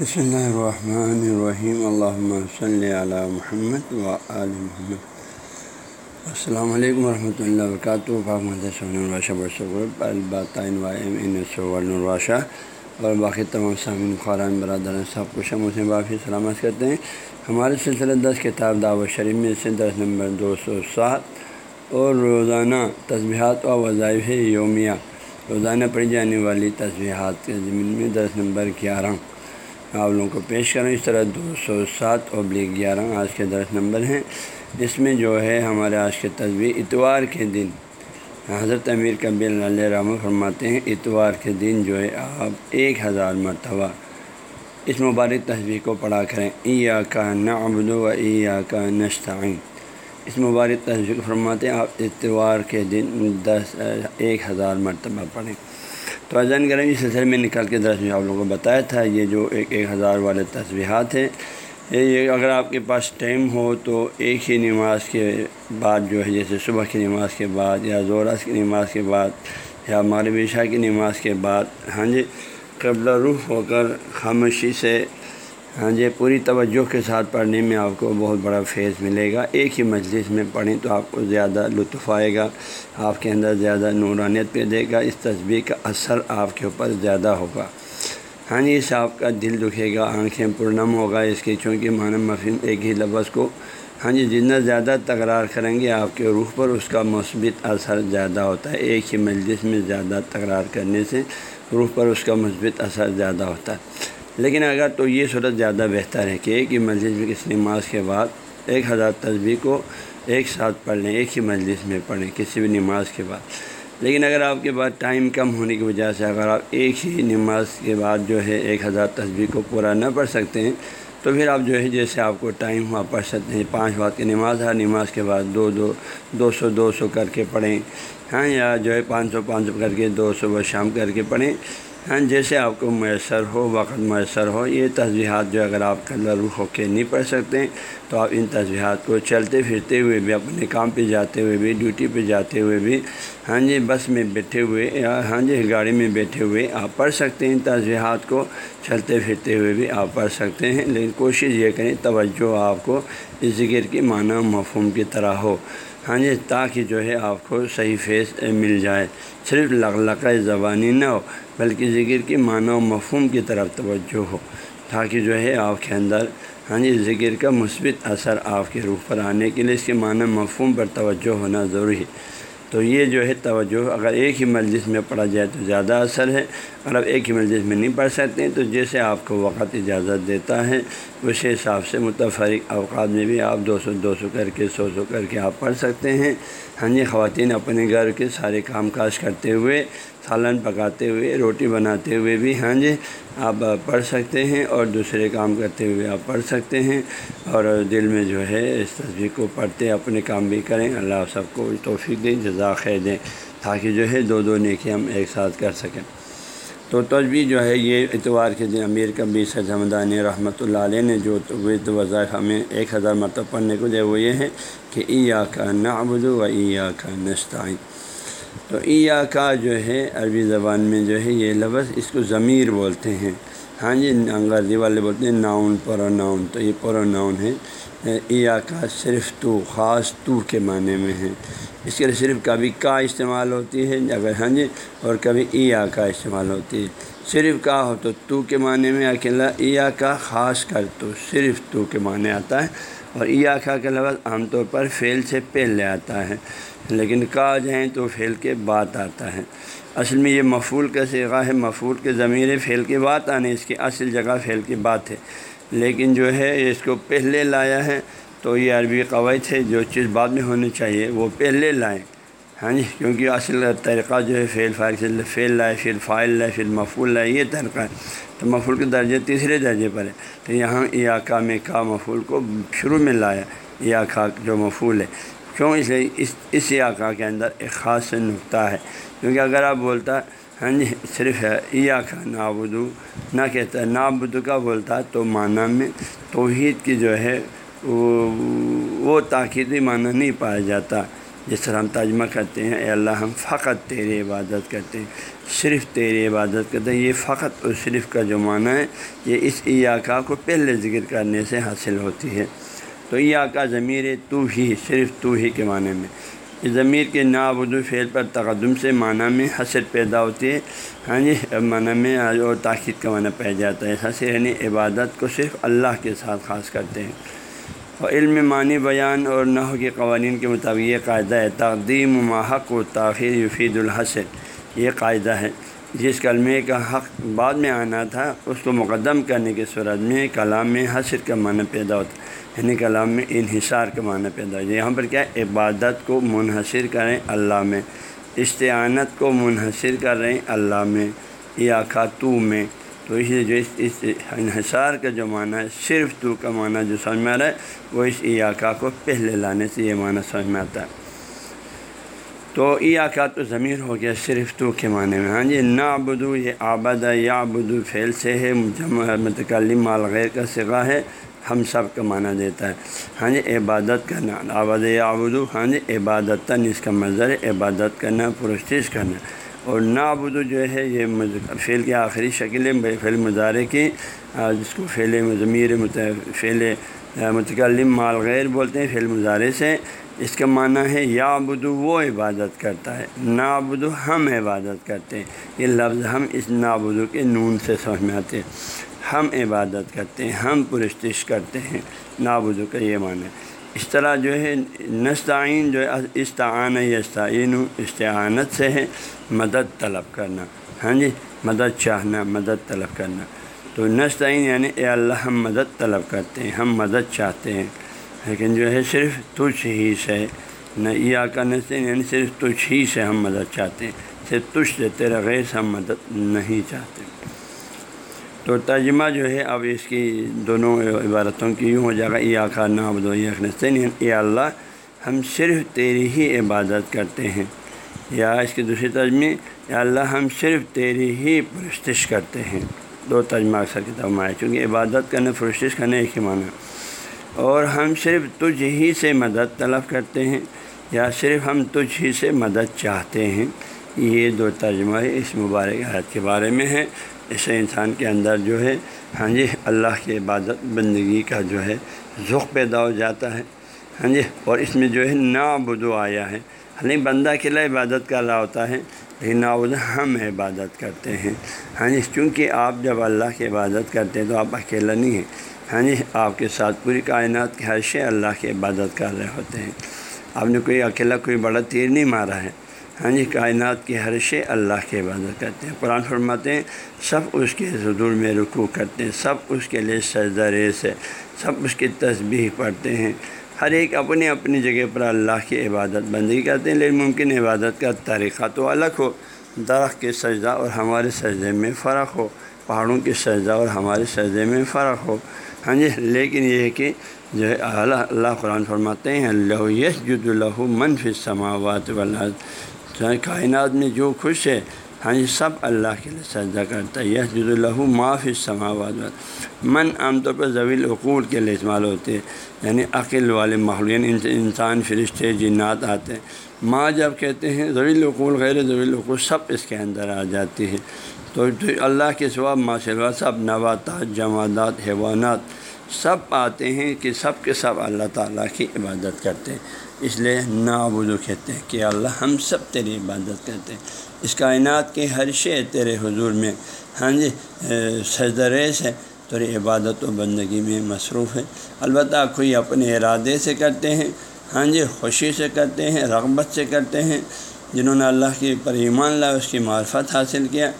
بسم اللہ الرحمن الرحیم اللہ صلی علی محمد و آل محمد السلام علیکم ورحمۃ اللہ وبرکاتہ اور باقی تمام سامعین خوران برادر سب کچھ ہم اسے معافی سلامت کرتے ہیں ہمارے سلسلہ دس کتاب دعوت شریف میں سے دس نمبر دو سو سات اور روزانہ تصبیحات و وظائف یومیہ روزانہ پڑھی جانے والی تصبیحات کے زمین میں دس نمبر گیارہ آپ لوگوں کو پیش کریں۔ اس طرح دو سو سات ابلی گیارہ آج کے دس نمبر ہیں۔ اس میں جو ہے ہمارے آج کے تصویر اتوار کے دن، حضرت امیر کبیر علیہ رحمٰ فرماتے ہیں، اتوار کے دن جو ہے آپ ایک ہزار مرتبہ اس مبارک تصویر کو پڑھا کریں۔ ای کا نعبد و ای کا نشتعین اس مبارک تصویر کو فرماتے ہیں، آپ اتوار کے دن دس، ایک ہزار مرتبہ پڑھیں۔ تو کریں اس سلسلے میں نکال کے درس میں آپ لوگوں کو بتایا تھا، یہ جو ایک ایک ہزار والے تصویحات ہیں، یہ اگر آپ کے پاس ٹائم ہو تو ایک ہی نماز کے بعد جو ہے، جیسے صبح کی نماز کے بعد یا زوراس کی نماز کے بعد یا مغرب عشاء کی نماز کے بعد ہاں جی قبلہ روح ہو کر خاموشی سے ہاں جی پوری توجہ کے ساتھ پڑھنے میں آپ کو بہت بڑا فیض ملے گا۔ ایک ہی مجلس میں پڑھیں تو آپ کو زیادہ لطف آئے گا، آپ کے اندر زیادہ نورانیت پہ دے گا، اس تصویر کا اثر آپ کے اوپر زیادہ ہوگا۔ ہاں جی اس آپ کا دل دکھے گا، آنکھیں پرنم ہوگا، اس کی چونکہ معنی مفہوم ایک ہی لفظ کو۔ ہاں جی جتنا زیادہ تکرار کریں گے آپ کے روح پر، اس کا مثبت اثر زیادہ ہوتا ہے۔ ایک ہی مجلس میں زیادہ تکرار کرنے سے روح پر اس کا مثبت اثر زیادہ ہوتا ہے۔ لیکن اگر تو یہ صورت زیادہ بہتر ہے کہ ایک ہی مجلس میں کسی نماز کے بعد ایک ہزار تصویر کو ایک ساتھ پڑھ لیں، ایک ہی مجلس میں پڑھیں کسی بھی نماز کے بعد۔ لیکن اگر آپ کے پاس ٹائم کم ہونے کی وجہ سے اگر آپ ایک ہی نماز کے بعد جو ہے ایک ہزار تصویر کو پورا نہ پڑھ سکتے ہیں، تو پھر آپ جو ہے جیسے آپ کو ٹائم ہوا پڑھ سکتے ہیں، پانچ وقت کی نماز، ہر نماز کے بعد دو دو دو سو دو سو کر کے پڑھیں۔ ہاں یا جو ہے پانچ سو پانچ سو کر کے، دو صبح شام کر کے پڑھیں۔ ہاں جیسے آپ کو میسر ہو، وقت میسر ہو، یہ تصویرات جو اگر آپ کلر روح ہو کے نہیں پڑھ سکتے ہیں تو آپ ان تصویرات کو چلتے پھرتے ہوئے بھی، اپنے کام پہ جاتے ہوئے بھی ڈیوٹی پہ جاتے ہوئے بھی ہاں جی بس میں بیٹھے ہوئے یا ہاں جی گاڑی میں بیٹھے ہوئے آپ پڑھ سکتے ہیں ان تصویرات کو، چلتے پھرتے ہوئے بھی آپ پڑھ سکتے ہیں، لیکن کوشش یہ کریں توجہ آپ کو اس ذکر کی معنی مفہوم کی طرح ہو۔ ہاں جی تاکہ جو ہے آپ کو صحیح فیس مل جائے۔ صرف لقلقہ زبانی نہ ہو، بلکہ ذکر کی معنی و مفہوم کی طرف توجہ ہو، تاکہ جو ہے آپ کے اندر ہاں جی ذکر کا مثبت اثر آپ کے روح پر آنے کے لیے اس کے معنی مفہوم پر توجہ ہونا ضروری ہے۔ تو یہ جو ہے توجہ، اگر ایک ہی مجلس میں پڑھا جائے تو زیادہ اثر ہے، اگر آپ ایک ہی مجلس میں نہیں پڑھ سکتے تو جیسے آپ کو وقت اجازت دیتا ہے اسی حساب سے متفرق اوقات میں بھی آپ دو سو دو سو کر کے، سو سو کر کے آپ پڑھ سکتے ہیں۔ ہاں جی خواتین اپنے گھر کے سارے کام کاج کرتے ہوئے، سالن پکاتے ہوئے، روٹی بناتے ہوئے بھی ہاں جی آپ پڑھ سکتے ہیں اور دوسرے کام کرتے ہوئے آپ پڑھ سکتے ہیں۔ اور دل میں جو ہے، اس تصویر کو پڑھتے اپنے کام بھی کریں۔ اللہ سب کو توفیق دیں جزا خیر دیں تاکہ جو ہے دو دو نیکی ہم ایک ساتھ کر سکیں۔ تو تجوی جو ہے یہ اتوار کے دن امیر کبی سجمدانی رحمۃ اللہ علیہ نے جو وظائف ہمیں ایک ہزار مرتبہ پڑھنے کو دے وہ یہ ہے کہ ای آ کا نعبد و ای آ کا نستعین۔ تو ای کا جو ہے عربی زبان میں جو ہے یہ لفظ اس کو ضمیر بولتے ہیں۔ ہاں جی انگریزی والے بولتے ہیں ناؤن پرو ناؤن تو یہ پرو ناؤن ہے۔ ای آ کا صرف تو، خاص تو کے معنی میں ہے۔ اس کے لیے صرف کبھی کا استعمال ہوتی ہے، اگر ہاں جی اور کبھی ای کا استعمال ہوتی ہے۔ صرف کا ہو تو تو کے معنی میں، اکیلا ای آ کا خاص کر تو صرف تو کے معنی آتا ہے۔ اور ای آ کا لفظ عام طور پر فیل سے پہلے آتا ہے، لیکن کا جائیں تو فیل کے بعد آتا ہے۔ اصل میں یہ مفول کا سیغہ ہے مفول کے ضمیر فیل کے بعد آنے، اس کی اصل جگہ فیل کی بات ہے۔ لیکن جو ہے، اس کو پہلے لایا ہے تو یہ عربی قواعد ہے، جو چیز بعد میں ہونی چاہیے، وہ پہلے لائیں۔ ہاں جی کیونکہ اصل طریقہ جو ہے فیل فائل سے فیل لائے پھر فائل لائے پھر مفول لائے، یہ طریقہ ہے۔ تو مفول کے درجے تیسرے درجے پر ہے۔ تو یہاں یا کا میں کا مفول کو شروع میں لایا، یا کا جو مفول ہے۔ کیوں اس لیے اس اس علاقہ کے اندر ایک خاص نقطہ ہے؟ کیونکہ اگر آپ بولتا ہاں جی صرف ہے یا کا نابدو نہ کہتا ہے نابدو کا بولتا تو معنی میں توحید کی جو ہے، وہ تاکیدی معنی نہیں پایا جاتا۔ جس طرح ہم ترجمہ کرتے ہیں، اے اللہ، ہم فقط تیری عبادت کرتے ہیں، صرف تیری عبادت کرتے ہیں، یہ فقط اور صرف کا جو معنی ہے، یہ اس عیاقا کو پہلے ذکر کرنے سے حاصل ہوتی ہے۔ تو عیاقا ضمیر تو ہی صرف تو ہی کے معنی میں اس ضمیر کے نابدو فعل پر تقدم سے معنی میں حسر پیدا ہوتی ہے ہاں جی معنی میں اور تاخیر کا معنی پہ جاتا ہے۔ حسر یعنی عبادت کو صرف اللہ کے ساتھ خاص کرتے ہیں۔ اور علم معنی بیان اور نحو کے قوانین کے مطابق یہ قاعدہ ہے، تقدیم محق و تاخیر یفید الحسر یہ قاعدہ ہے۔ جس کلمے کا حق بعد میں آنا تھا، اس کو مقدم کرنے کے صورت میں کلام میں حسر کا معنی پیدا ہوتا ہے۔ یعنی کلام میں انحصار کا معنی پیدا ہوتا ہے۔ یہاں پر کیا ہے؟ عبادت کو منحصر کریں اللہ میں۔ استعانت کو منحصر کر رہے ہیں اللہ میں یا خاتو میں۔ تو اس لیے جو اس انحصار کا جو معنی ہے، صرف تو کا معنی جو سمجھ میں آ رہا ہے، وہ اس عیاقا کو پہلے لانے سے یہ معنی سمجھ میں آتا ہے۔ تو عیاقا تو ضمیر ہو گیا صرف تو کے معنی میں۔ ہاں جی نا بدو یہ آبد یا بدو فیل سے ہے متکلم مال غیر کا سگا ہے۔ ہم سب کا معنی دیتا ہے۔ ہاں جی عبادت کرنا آباد یا آبدو ہاں جی عبادت اس کا مظر ہے، عبادت کرنا، پرستش کرنا۔ اور نابدو جو ہے، یہ فعل کی آخری شکل ہے، فعل مظاہرے کی جس کو فعل ضمیر فعل متکلم مال غیر بولتے ہیں، فعل مظاہرے سے۔ اس کا معنی ہے یا بدو وہ عبادت کرتا ہے۔ نابدو ہم عبادت کرتے ہیں۔ یہ لفظ ہم اس نابدو کے نون سے سمجھ میں آتے ہیں۔ ہم عبادت کرتے ہیں، ہم پرستش کرتے ہیں نابدو کا یہ معنی اس طرح جو ہے، نستعین جو ہے، استعان یستعین، استعانت سے ہے، مدد طلب کرنا۔ ہاں جی مدد چاہنا، مدد طلب کرنا۔ تو نستعین یعنی اے اللہ، ہم مدد طلب کرتے ہیں، ہم مدد چاہتے ہیں۔ لیکن جو ہے، صرف تجھ ہی سے نہ یا کا نستعین یعنی صرف تجھ ہی سے ہم مدد چاہتے ہیں، صرف تجھ سے تیرا غیر سے ہم مدد نہیں چاہتے۔ تو ترجمہ جو ہے، اب اس کی دونوں عبارتوں کی یوں ہو جائے گا یہ آخر نابدو یقین اے اللہ، ہم صرف تیری ہی عبادت کرتے ہیں۔ یا اس کی دوسری ترجمے یا اللہ، ہم صرف تیری ہی پرستش کرتے ہیں۔ دو ترجمہ اکثر کتاب میں آئے، چونکہ عبادت کرنے پرستش کرنے ایک ہی معنی اور ہم صرف تجھ ہی سے مدد طلب کرتے ہیں، یا صرف ہم تجھ ہی سے مدد چاہتے ہیں۔ یہ دو ترجمہ اس مبارک حیات کے بارے میں ہے۔ اسے انسان کے اندر جو ہے ہاں جی اللہ کی عبادت، بندگی کا جو ہے ذوق پیدا ہو جاتا ہے۔ ہاں جی اور اس میں جو ہے نا بدو آیا ہے۔ حالانکہ بندہ اکیلا عبادت کر رہا ہوتا ہے، لیکن نابود ہم عبادت کرتے ہیں۔ ہاں جی چونکہ آپ جب اللہ کی عبادت کرتے ہیں تو آپ اکیلا نہیں ہیں۔ ہاں جی آپ کے ساتھ پوری کائنات کے ہر شے اللہ کی عبادت کر رہے ہوتے ہیں۔ آپ نے کوئی اکیلا کوئی بڑا تیر نہیں مارا ہے۔ ہاں جی کائنات کی ہر شے اللہ کی عبادت کرتے ہیں۔ قرآن فرماتے ہیں، سب اس کے حضور میں رکوع کرتے ہیں، سب اس کے لیے سجدہ ریس ہے، سب اس کی تسبیح پڑھتے ہیں۔ ہر ایک اپنی اپنی جگہ پر اللہ کی عبادت بندی کرتے ہیں، لیکن ممکن عبادت کا طریقہ تو الگ ہو۔ درخت کے سجدہ اور ہمارے سجدے میں فرق ہو، پہاڑوں کے سجدہ اور ہمارے سجدے میں فرق ہو۔ ہاں جی لیکن یہ ہے کہ جو ہے، اللہ اللہ قرآن فرماتے ہیں اللہ یس جد اللہ منفی سماوات والا کائنات میں جو خوش ہے ہاں جی سب اللہ کے لیے سجدہ کرتا ہے۔ یہ جد اللہ معاف سماواد من عام طور پر ضویل العقول کے لیے استعمال ہوتے ہیں۔ یعنی عقل والے یعنی انسان، فرشتے، جنات آتے ہیں۔ ماں جب کہتے ہیں ضویل العقول، غیر ضویل العقول، سب اس کے اندر آ جاتی ہے تو اللہ کے سوا ماشاء سب نباتات، جمادات، حیوانات، سب آتے ہیں کہ سب کے سب اللہ تعالیٰ کی عبادت کرتے ہیں۔ اس لیے نابودو کہتے ہیں کہ اللہ ہم سب تیری عبادت کرتے ہیں۔ اس کائنات کے ہر شے تیرے حضور میں ہاں جی سجدریس ہے، تیری عبادت و بندگی میں مصروف ہے۔ البتہ کوئی اپنے ارادے سے کرتے ہیں ہاں جی خوشی سے کرتے ہیں، رغبت سے کرتے ہیں۔ جنہوں نے اللہ کی پر ایمان لا اس کی معرفت حاصل کیا۔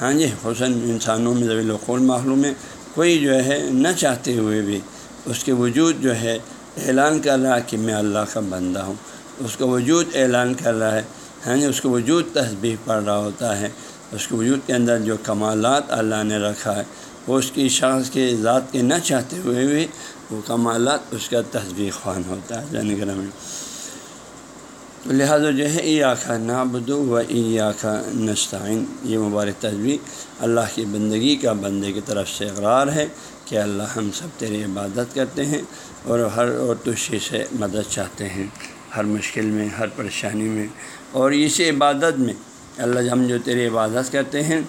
ہاں جی حسن انسانوں میں ضوی القول معلوم ہے۔ کوئی جو ہے، نہ چاہتے ہوئے بھی، اس کے وجود جو ہے اعلان کر رہا ہے کہ میں اللہ کا بندہ ہوں۔ اس کا وجود اعلان کر رہا ہے۔ ہاں جی، اس کا وجود تسبیح پڑھ رہا ہوتا ہے۔ اس کے وجود کے اندر جو کمالات اللہ نے رکھا ہے، وہ اس کی شخص کے ذات کے نہ چاہتے ہوئے بھی وہ کمالات اس کا تصویر خوان ہوتا ہے۔ جان گرم لہٰذا جو ہے ای آخا نابدو و ای آخا نستعین۔ یہ مبارک تصویر اللہ کی بندگی کا بندے کی طرف سے اقرار ہے کہ اللہ ہم سب تیری عبادت کرتے ہیں اور ہر اور تشی سے مدد چاہتے ہیں۔ ہر مشکل میں، ہر پریشانی میں اور اسی عبادت میں اللہ ہم جو تیری عبادت کرتے ہیں۔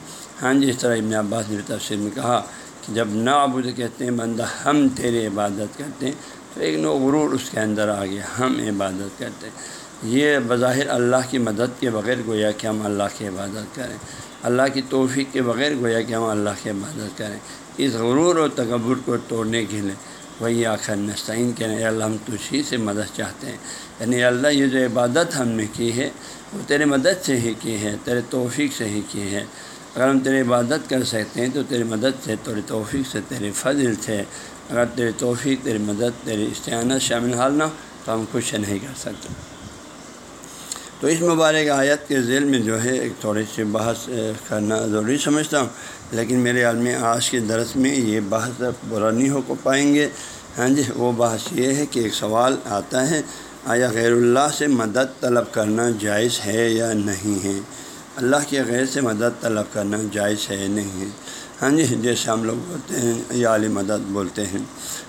ہاں جی اس طرح ابن عباس نے تفصیل میں کہا کہ جب نا ابود کہتے ہیں، بندہ ہم تیرے عبادت کرتے ہیں، تو ایک نو غرور اس کے اندر آ گیا، ہم عبادت کرتے ہیں۔ یہ بظاہر اللہ کی مدد کے بغیر گویا کہ ہم اللہ کی عبادت کریں۔ اللہ کی توفیق کے بغیر گویا کہ ہم اللہ کی عبادت کریں۔ اس غرور و تکبر کو توڑنے کے لیے وہی آخر نسطین کہ اللہ، ہم تجھی سے مدد چاہتے ہیں۔ یعنی اللہ، یہ جو عبادت ہم نے کی ہے، وہ تیرے مدد سے ہی کی ہے، تیرے توفیق سے ہی کی ہے۔ اگر ہم تیری عبادت کر سکتے ہیں تو تیری مدد سے تیرے توفیق سے تیرے فضل سے۔ اگر تیری توفیق، تیری مدد، تیری استعانت شامل حال نہ تو ہم کچھ نہیں کر سکتے۔ تو اس مبارک آیت کے ذیل میں جو ہے ایک تھوڑی سی بحث کرنا ضروری سمجھتا ہوں۔ لیکن میرے عالم آج کے درس میں یہ بحث برا نہیں ہو پائیں گے۔ ہاں جی وہ بحث یہ ہے کہ ایک سوال آتا ہے، آیا غیر اللہ سے مدد طلب کرنا جائز ہے یا نہیں ہے؟ اللہ کے غیر سے مدد طلب کرنا جائز ہے نہیں ہے؟ ہاں جی جیسے ہم لوگ بولتے ہیں، یا علی مدد بولتے ہیں۔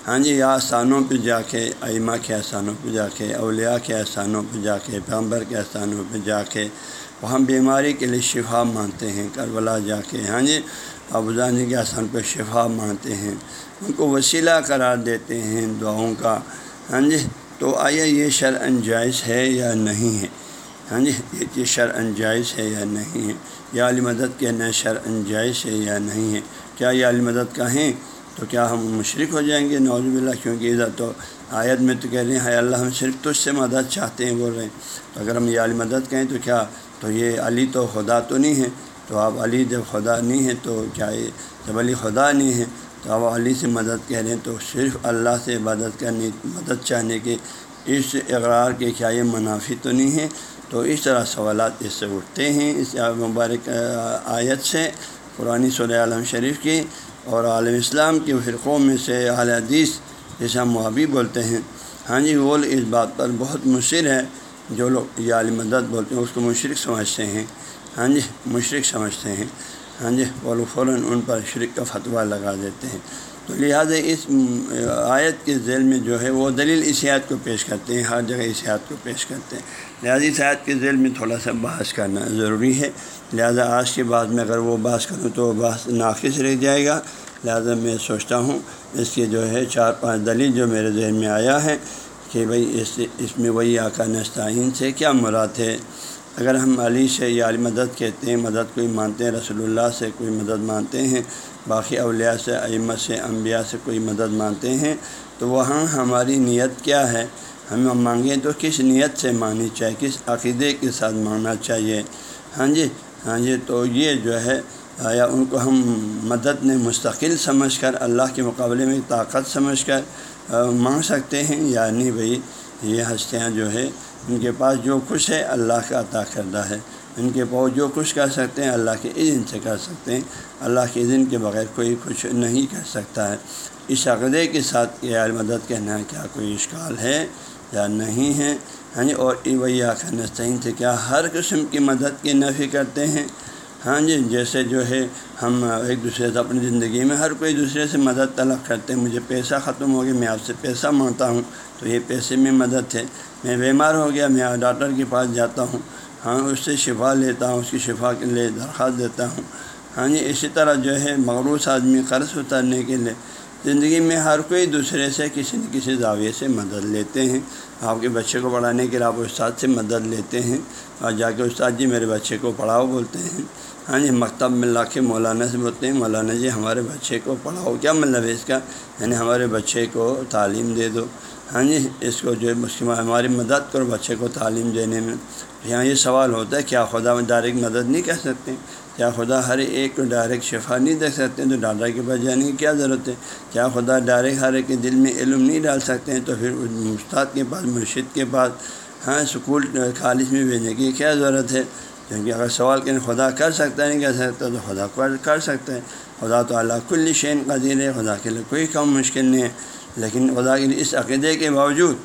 ہاں جی یا آسانوں پہ جا کے، ائمہ کے آسانوں پہ جا کے، اولیاء کے آسانوں پہ جا کے، پیغمبر کے آسانوں پہ جا کے وہاں بیماری کے لیے شفا مانتے ہیں، کربلا جا کے۔ ہاں جی ابوزانی کے آسان پہ شفا مانتے ہیں۔ ان کو وسیلہ قرار دیتے ہیں دعاؤں کا۔ ہاں جی تو آیا یہ شرع جائز ہے یا نہیں ہے؟ ہاں جی یہ شرع جائز ہے یا نہیں ہے؟ یا علی مدد کہنا شرع جائز ہے یا نہیں ہے؟ کیا یہ علی مدد کہیں تو کیا ہم مشرق ہو جائیں گے؟ نوز اللہ کیونکہ ادھر تو آیت میں تو کہہ رہے ہیں اللہ، ہم صرف تجھ سے مدد چاہتے ہیں، بول رہے ہیں۔ تو اگر ہم یہ علی مدد کہیں تو کیا؟ تو یہ علی تو خدا تو نہیں ہے۔ تو آپ علی جب خدا نہیں ہے تو کیا یہ جب علی خدا نہیں ہے، تو آپ علی سے مدد کہہ رہے ہیں۔ تو صرف اللہ سے عبادت کرنے، مدد چاہنے کے اس اقرار کے کیا یہ منافی تو نہیں ہے؟ تو اس طرح سوالات اس سے اٹھتے ہیں۔ اس مبارک آیت سے، قرآن صلی عالم شریف کی اور عالم اسلام کے فرقوں میں سے اعلی حدیث جیسے ہم معابی بولتے ہیں۔ ہاں جی وہ اس بات پر بہت مشر ہے۔ جو لوگ یہ عالم مدد بولتے ہیں، اس کو مشرق سمجھتے ہیں۔ ہاں جی مشرق سمجھتے ہیں۔ ہاں جی وہ لوگ فوراً ان پر شرک کا فتویٰ لگا دیتے ہیں۔ تو لہٰذا اس آیت کے ذیل میں جو ہے وہ دلیل اس آیت کو پیش کرتے ہیں، ہر جگہ اس آیت کو پیش کرتے ہیں۔ لہٰذا اس آیت کے ذیل میں تھوڑا سا بحث کرنا ضروری ہے۔ لہٰذا آج کے بعد میں اگر وہ بحث کروں تو وہ بحث ناقص رہ جائے گا۔ لہٰذا میں سوچتا ہوں اس کے جو ہے چار پانچ دلیل جو میرے ذہن میں آیا ہے کہ بھئی اس اس میں وہی آقا نستعین سے کیا مراد ہے۔ اگر ہم علی سے یا علی مدد کہتے ہیں، مدد کوئی مانتے ہیں، رسول اللہ سے کوئی مدد مانتے ہیں باقی اولیاء سے ائمت سے، انبیاء سے کوئی مدد مانتے ہیں، تو وہاں ہماری نیت کیا ہے؟ ہم مانگیں تو کس نیت سے مانگنی چاہیے؟ کس عقیدے کے ساتھ مانگنا چاہیے؟ ہاں جی ہاں جی تو یہ جو ہے یا ان کو ہم مدد نے مستقل سمجھ کر، اللہ کے مقابلے میں طاقت سمجھ کر مانگ سکتے ہیں یا نہیں بھائی؟ یہ ہستیاں جو ہے ان کے پاس جو کچھ ہے، اللہ کا عطا کردہ ہے۔ ان کے پاس جو کچھ کر سکتے ہیں، اللہ کے اذن سے کر سکتے ہیں۔ اللہ کے اذن کے بغیر کوئی کچھ نہیں کر سکتا ہے۔ اس عقدے کے ساتھ یہ مدد کہنا کیا کوئی اشکال ہے یا نہیں ہے؟ ہاں جی اور وہی آخر نستعین سے کیا ہر قسم کی مدد کی نفی کرتے ہیں؟ ہاں جی جیسے جو ہے، ہم ایک دوسرے سے اپنی زندگی میں ہر کوئی دوسرے سے مدد طلب کرتے ہیں۔ مجھے پیسہ ختم ہو گیا، میں آپ سے پیسہ مانگتا ہوں۔ تو یہ پیسے میں مدد ہے۔ میں بیمار ہو گیا، میں ڈاکٹر کے پاس جاتا ہوں۔ ہاں اس سے شفا لیتا ہوں، اس کی شفا کے لیے درخواست دیتا ہوں۔ ہاں جی اسی طرح جو ہے مغروث آدمی قرض اترنے کے لیے زندگی میں ہر کوئی دوسرے سے کسی نہ کسی زاویے سے مدد لیتے ہیں۔ آپ کے بچے کو پڑھانے کے لیے آپ استاد سے مدد لیتے ہیں۔ اور جا کے استاد جی میرے بچے کو پڑھاؤ بولتے ہیں۔ ہاں جی مکتب میں لا کے مولانا سے بولتے ہیں، مولانا جی ہمارے بچے کو پڑھاؤ۔ کیا مطلب ہے اس کا؟ یعنی ہمارے بچے کو تعلیم دے دو۔ ہاں جی اس کو جو ہے ہماری مدد کرو، بچے کو تعلیم دینے میں۔ یہاں یہ سوال ہوتا ہے، کیا خدا میں ڈائریکٹ مدد نہیں کر سکتے؟ کیا خدا ہر ایک کو ڈائریکٹ شفا نہیں دے سکتے؟ تو ڈاکٹر کے پاس جانے کی کیا ضرورت ہے؟ کیا خدا ڈائریکٹ ہر ایک کے دل میں علم نہیں ڈال سکتے؟ ہیں تو پھر استاد کے پاس، مرشد کے پاس ہاں اسکول کالج میں بھیجنے کی کیا ضرورت ہے؟ کیونکہ اگر سوال کریں، خدا کر سکتا ہے، نہیں کر سکتا، تو خدا کر سکتا ہے۔ خدا تو اللہ کل شین قدیر ہے، خدا کے لیے کوئی کم مشکل نہیں ہے۔ لیکن خدا کے اس عقیدے کے باوجود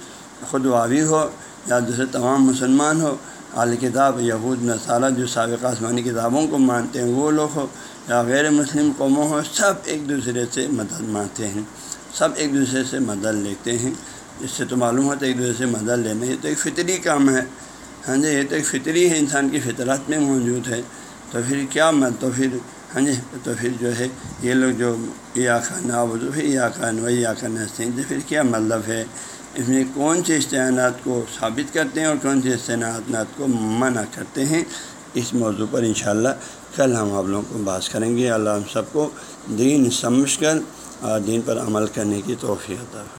خود واوی ہو یا دوسرے تمام مسلمان ہو اعلی کتاب، یہود، نصارہ جو سابق آسمانی کتابوں کو مانتے ہیں، وہ لوگ ہو یا غیر مسلم قوموں ہو، سب ایک دوسرے سے مدد مانتے ہیں، سب ایک دوسرے سے مدد لیتے ہیں۔ اس سے تو معلوم ہوتا ہے ایک دوسرے سے مدد لینا یہ تو ایک فطری کام ہے۔ ہاں جی یہ تو ایک فطری ہے، انسان کی فطرت میں موجود ہے۔ تو پھر کیا مت تو پھر ہاں جی تو پھر جو ہے، یہ لوگ جو یا خانہ پھر یا خان و یا خانہ سنگھ تو پھر کیا مطلب ہے؟ اس میں کون سے استعانات کو ثابت کرتے ہیں اور کون سے استعانات کو منع کرتے ہیں؟ اس موضوع پر انشاءاللہ کل ہم آپ لوگوں کو بات کریں گے۔ اللہ ہم سب کو دین سمجھ کر اور دین پر عمل کرنے کی توفیع ہے